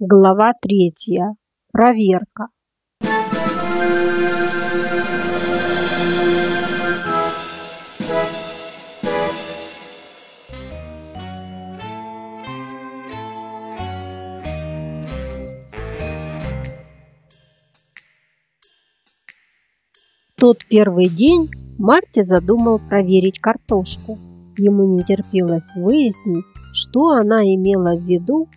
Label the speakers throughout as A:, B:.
A: Глава третья. Проверка. В тот первый день Марти задумал проверить картошку. Ему не терпелось выяснить, что она имела в виду,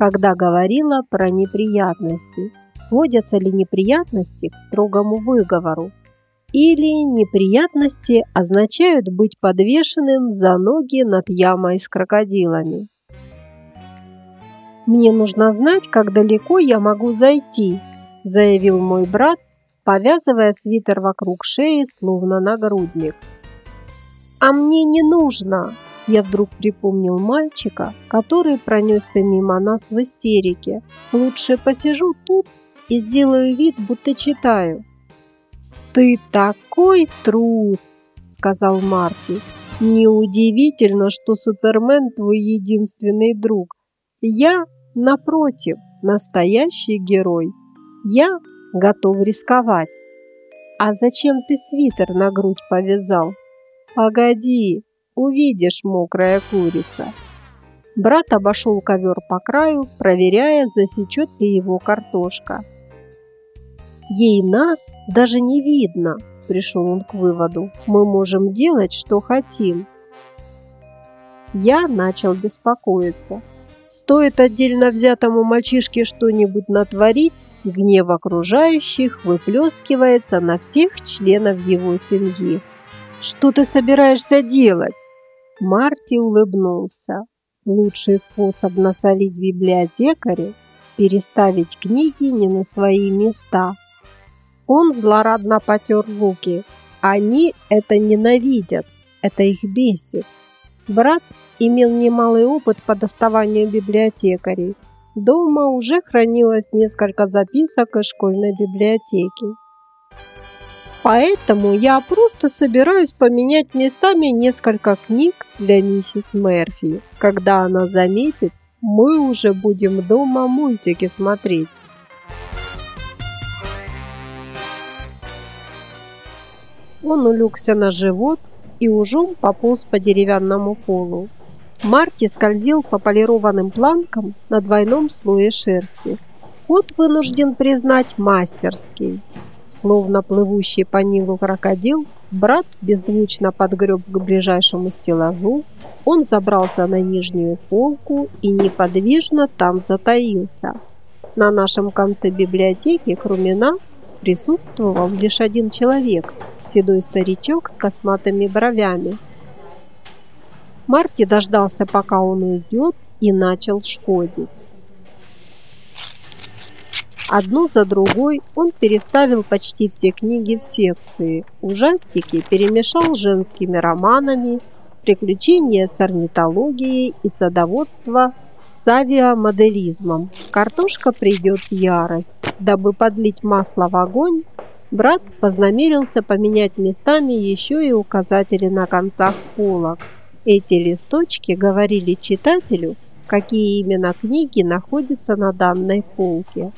A: когда говорила про неприятности. Сводятся ли неприятности к строгому выговору? Или неприятности означают быть подвешенным за ноги над ямой с крокодилами? «Мне нужно знать, как далеко я могу зайти», заявил мой брат, повязывая свитер вокруг шеи, словно нагрудник. «А мне не нужно!» Я вдруг припомнил мальчика, который пронесся мимо нас в истерике. Лучше посижу тут и сделаю вид, будто читаю. «Ты такой трус!» – сказал Марти. «Неудивительно, что Супермен твой единственный друг. Я, напротив, настоящий герой. Я готов рисковать. А зачем ты свитер на грудь повязал? Погоди, увидишь, мокрая курица. Брат обошел ковер по краю, проверяя, засечет ли его картошка. Ей нас даже не видно, пришел он к выводу. Мы можем делать, что хотим. Я начал беспокоиться. Стоит отдельно взятому мальчишке что-нибудь натворить, гнев окружающих выплескивается на всех членов его семьи. Что ты собираешься делать? Марти улыбнулся. Лучший способ насолить библиотекарю – переставить книги не на свои места. Он злорадно потер руки. Они это ненавидят, это их бесит. Брат имел немалый опыт по доставанию библиотекарей. Дома уже хранилось несколько записок из школьной библиотеки. Поэтому я просто собираюсь поменять местами несколько книг для миссис Мерфи. Когда она заметит, мы уже будем дома мультики смотреть. Он улегся на живот и ужом пополз по деревянному полу. Марти скользил по полированным планкам на двойном слое шерсти. Кот вынужден признать мастерский. Словно плывущий по Нилу крокодил, брат беззвучно подгреб к ближайшему стеллажу. Он забрался на нижнюю полку и неподвижно там затаился. На нашем конце библиотеки, кроме нас, присутствовал лишь один человек – седой старичок с косматыми бровями. Марти дождался, пока он уйдет, и начал шкодить. Одну за другой он переставил почти все книги в секции. Ужастики перемешал с женскими романами, приключения с орнитологией и садоводство с авиамоделизмом. Картошка придет в ярость. Дабы подлить масло в огонь, брат вознамерился поменять местами еще и указатели на концах полок. Эти листочки говорили читателю, какие именно книги находятся на данной полке.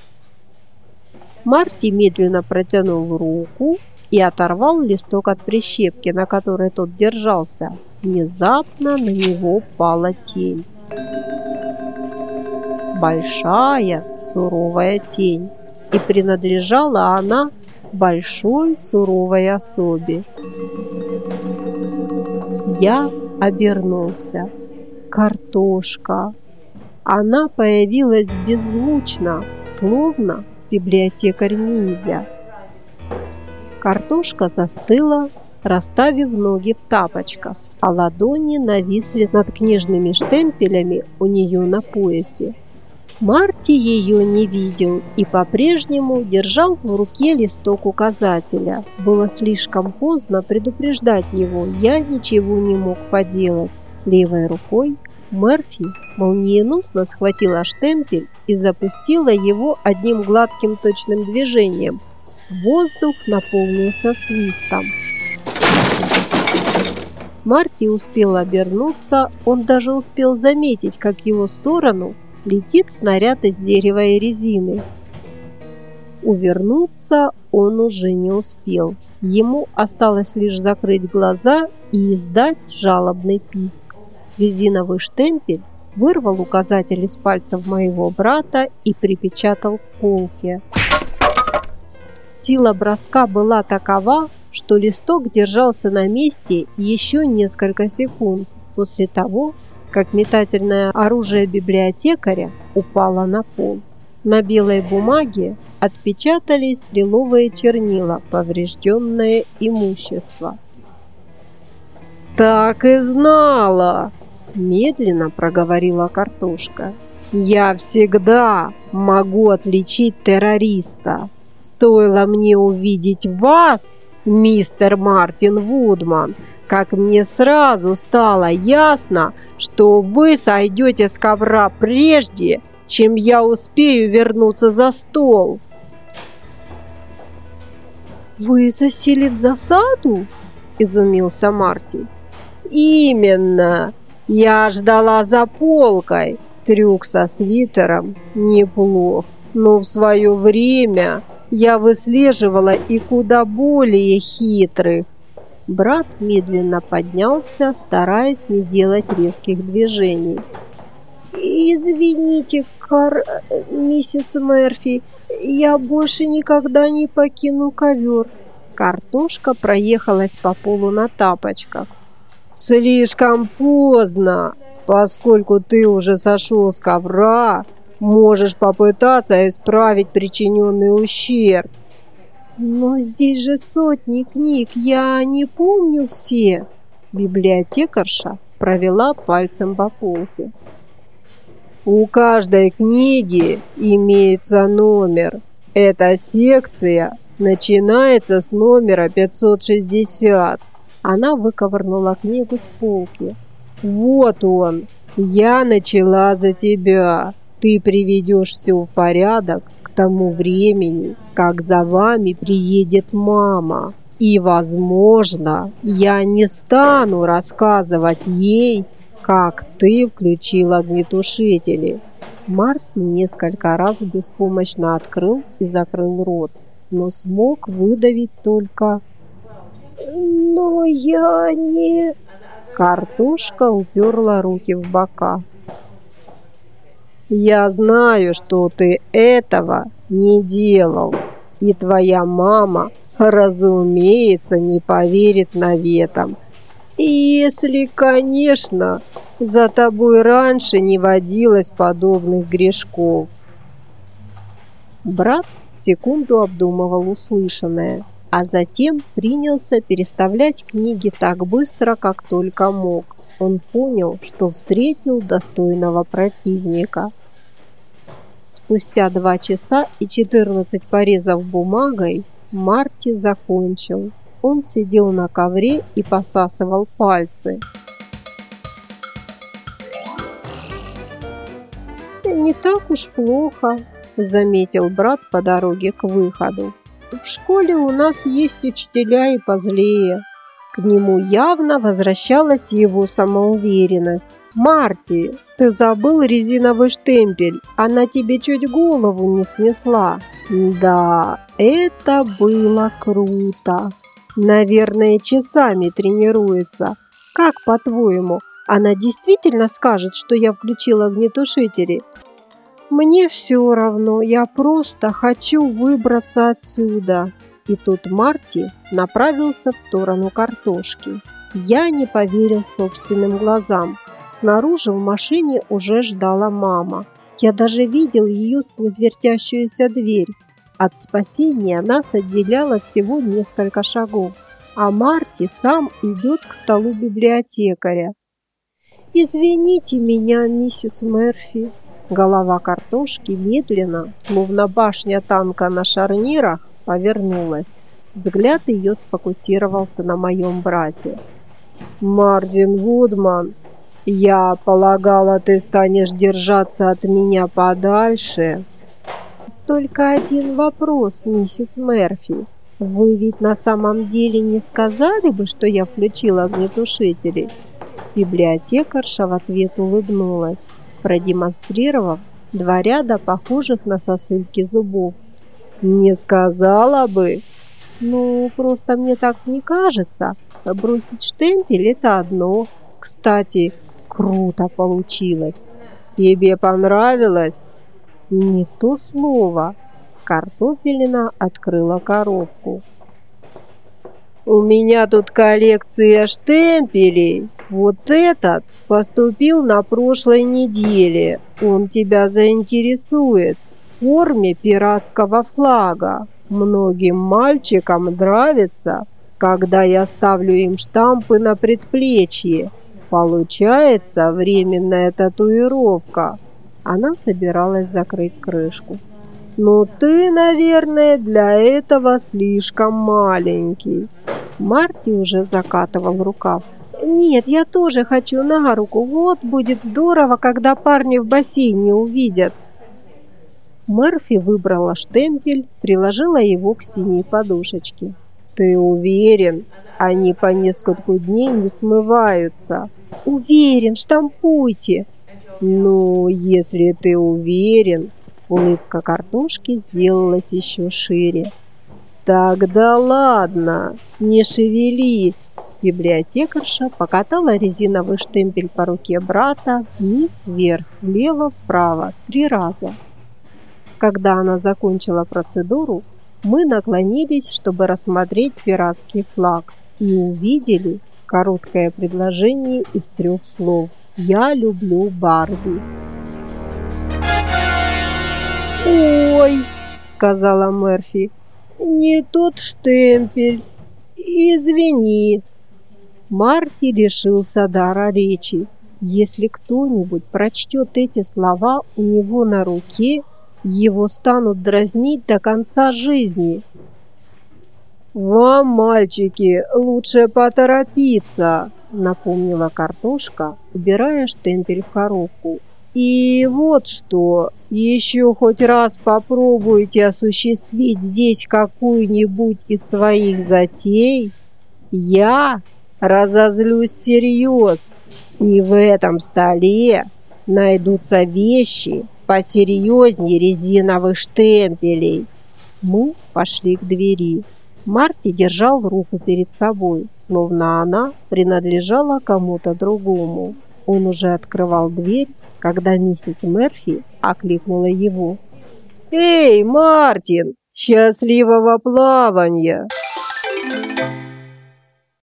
A: Марти медленно протянул руку и оторвал листок от прищепки, на которой тот держался. Внезапно на него пала тень. Большая, суровая тень. И принадлежала она большой, суровой особе. Я обернулся. Картошка. Она появилась беззвучно, словно библиотекарь-ниндзя. Картошка застыла, расставив ноги в тапочках, а ладони нависли над книжными штемпелями у нее на поясе. Марти ее не видел и по-прежнему держал в руке листок указателя. Было слишком поздно предупреждать его, я ничего не мог поделать. Левой рукой Мерфи молниеносно схватила штемпель и запустила его одним гладким точным движением. Воздух наполнился свистом. Марти успел обернуться, он даже успел заметить, как в его сторону летит снаряд из дерева и резины. Увернуться он уже не успел. Ему осталось лишь закрыть глаза и издать жалобный писк. Резиновый штемпель вырвал указатель из пальцев моего брата и припечатал к полке. Сила броска была такова, что листок держался на месте еще несколько секунд после того, как метательное оружие библиотекаря упало на пол. На белой бумаге отпечатались лиловые чернила, поврежденное имущество. «Так и знала!» – медленно проговорила картошка. «Я всегда могу отличить террориста!» Стоило мне увидеть вас, мистер Мартин Вудман, как мне сразу стало ясно, что вы сойдете с ковра прежде, чем я успею вернуться за стол.
B: «Вы засели в засаду?» – изумился Марти.
A: «Именно! Я ждала за полкой. Трюк со свитером неплох, но в свое время я выслеживала и куда более хитрых. Брат медленно поднялся, стараясь не делать резких движений.
B: «Извините, Кар... миссис Мерфи, я больше никогда не покину ковер».
A: Картошка проехалась по полу на тапочках. «Слишком поздно, поскольку ты уже сошел с ковра, Можешь попытаться исправить причиненный ущерб.
B: Но здесь же сотни книг, я не помню все.
A: Библиотекарша провела пальцем по полке. У каждой книги имеется номер. Эта секция начинается с номера 560. Она выковырнула книгу с полки. Вот он. Я начала за тебя ты приведешь все в порядок к тому времени, как за вами приедет мама. И, возможно, я не стану рассказывать ей, как ты включил огнетушители. Марти несколько раз беспомощно открыл и закрыл рот, но смог выдавить только
B: «Но я не...»
A: Картошка уперла руки в бока. Я знаю, что ты этого не делал, и твоя мама, разумеется, не поверит наветам. Если, конечно, за тобой раньше не водилось подобных грешков. Брат секунду обдумывал услышанное, а затем принялся переставлять книги так быстро, как только мог. Он понял, что встретил достойного противника – Спустя два часа и 14 порезов бумагой Марти закончил. Он сидел на ковре и посасывал пальцы.
B: «Не так уж плохо», – заметил брат по дороге к выходу. «В школе у нас есть учителя и позлее». К нему явно возвращалась его самоуверенность. «Марти, ты забыл резиновый штемпель, она тебе чуть голову не снесла». «Да, это было круто. Наверное, часами тренируется. Как, по-твоему, она действительно скажет, что я включила огнетушители?» «Мне все равно, я просто хочу выбраться отсюда». И тут Марти направился в сторону картошки. Я не поверил собственным глазам. Снаружи в машине уже ждала мама. Я даже видел ее сквозь вертящуюся дверь. От спасения нас отделяло всего несколько шагов, а Марти сам идет к столу библиотекаря. «Извините меня, миссис Мерфи». Голова картошки медленно, словно башня танка на шарнирах, повернулась. Взгляд ее сфокусировался на моем брате. «Мартин Вудман, я полагала, ты станешь держаться от меня подальше». «Только один вопрос, миссис Мерфи. Вы ведь на самом деле не сказали бы, что я включила огнетушители?» Библиотекарша в ответ улыбнулась, продемонстрировав
A: два ряда похожих на сосульки зубов.
B: «Не сказала бы!»
A: «Ну, просто мне так не кажется. Бросить штемпель – это одно. Кстати, круто получилось!»
B: «Тебе понравилось?»
A: «Не то слово!» Картофелина открыла коробку.
B: У меня тут коллекция штемпелей. Вот этот поступил на прошлой неделе. Он тебя заинтересует. В форме пиратского флага. Многим мальчикам нравится, когда я ставлю им штампы на предплечье. Получается временная татуировка. Она собиралась закрыть крышку. Но ты, наверное, для этого слишком маленький.
A: Марти уже закатывал рукав. Нет, я тоже хочу на руку. Вот будет здорово, когда парни в бассейне увидят. Мерфи выбрала штемпель, приложила его к синей подушечке.
B: Ты уверен? Они по несколько дней не смываются.
A: Уверен, штампуйте.
B: Ну, если ты уверен, Улыбка картошки сделалась еще шире. «Тогда ладно, не шевелись!» Библиотекарша покатала резиновый штемпель по руке брата вниз, вверх, влево, вправо три раза. Когда она закончила процедуру, мы наклонились, чтобы рассмотреть пиратский флаг, и увидели короткое предложение из трех слов «Я люблю Барби».
A: «Ой!» — сказала Мерфи. «Не тот штемпель. Извини». Марти лишился дара речи. Если кто-нибудь прочтет эти слова у него на руке, его станут дразнить до конца жизни.
B: «Вам, мальчики, лучше поторопиться», — напомнила картошка, убирая штемпель в коробку. «И вот что, еще хоть раз попробуйте осуществить здесь какую-нибудь из своих затей, я разозлюсь всерьез, и в этом столе найдутся вещи посерьезнее резиновых штемпелей. Мы пошли к двери. Марти держал руку перед собой, словно она принадлежала кому-то другому. Он уже открывал дверь, когда миссис Мерфи окликнула его. «Эй, Мартин, счастливого плавания!»